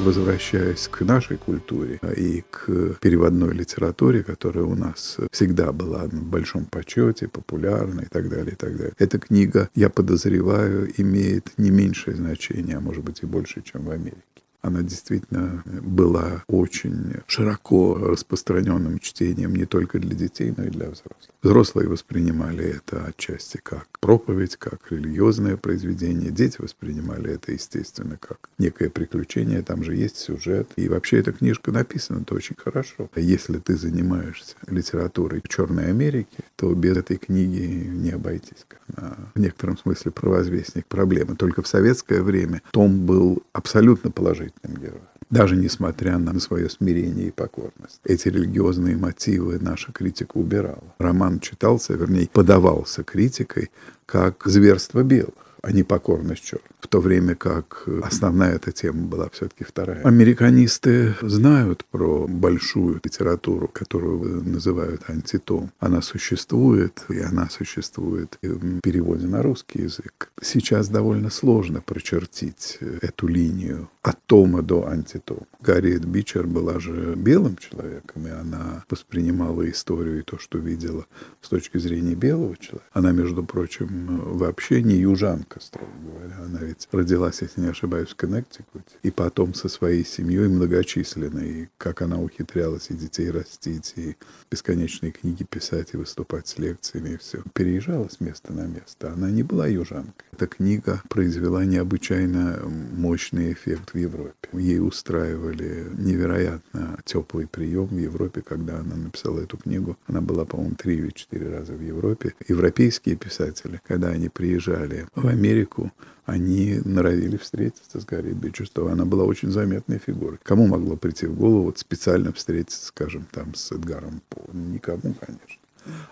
возвращаясь к нашей культуре и к переводной литературе, которая у нас всегда была в большом почете, популярна и так далее, и так далее. Эта книга, я подозреваю, имеет не меньшее значение, а может быть и больше, чем в Америке она действительно была очень широко распространенным чтением не только для детей, но и для взрослых. Взрослые воспринимали это отчасти как проповедь, как религиозное произведение. Дети воспринимали это, естественно, как некое приключение. Там же есть сюжет. И вообще эта книжка написана-то очень хорошо. Если ты занимаешься литературой Черной Америки, то без этой книги не обойтись. Она в некотором смысле провозвестник проблемы. Только в советское время Том был абсолютно положительным героем даже несмотря на свое смирение и покорность. Эти религиозные мотивы наша критика убирала. Роман читался, вернее, подавался критикой как зверство белых а не покорность черных. В то время как основная эта тема была все-таки вторая. Американисты знают про большую литературу, которую называют антитом. Она существует, и она существует в переводе на русский язык. Сейчас довольно сложно прочертить эту линию от тома до антитома. Гарриет Бичер была же белым человеком, и она воспринимала историю и то, что видела с точки зрения белого человека. Она, между прочим, вообще не южанка, строго говоря. Она ведь родилась, если не ошибаюсь, в Коннектикуте. И потом со своей семьей многочисленной. И как она ухитрялась и детей растить, и бесконечные книги писать, и выступать с лекциями, и все. Переезжала с места на место. Она не была южанкой. Эта книга произвела необычайно мощный эффект в Европе. Ей устраивали невероятно теплый прием в Европе, когда она написала эту книгу. Она была, по-моему, три или четыре раза в Европе. Европейские писатели, когда они приезжали в Америку, они норовили встретиться с Гарри Бичестовой. Она была очень заметной фигурой. Кому могло прийти в голову вот специально встретиться, скажем, там с Эдгаром По? Никому, конечно.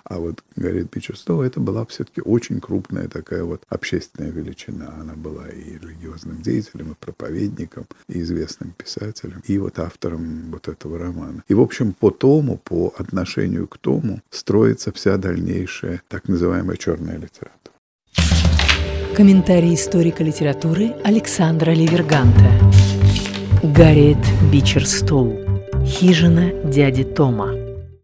А вот Гарриет Бичерстоу это была все-таки очень крупная такая вот общественная величина. Она была и религиозным деятелем, и проповедником, и известным писателем, и вот автором вот этого романа. И, в общем, по тому, по отношению к тому строится вся дальнейшая так называемая черная литература. Комментарий историка литературы Александра Ливерганта. Гарриет Бичерстоу. Хижина дяди Тома.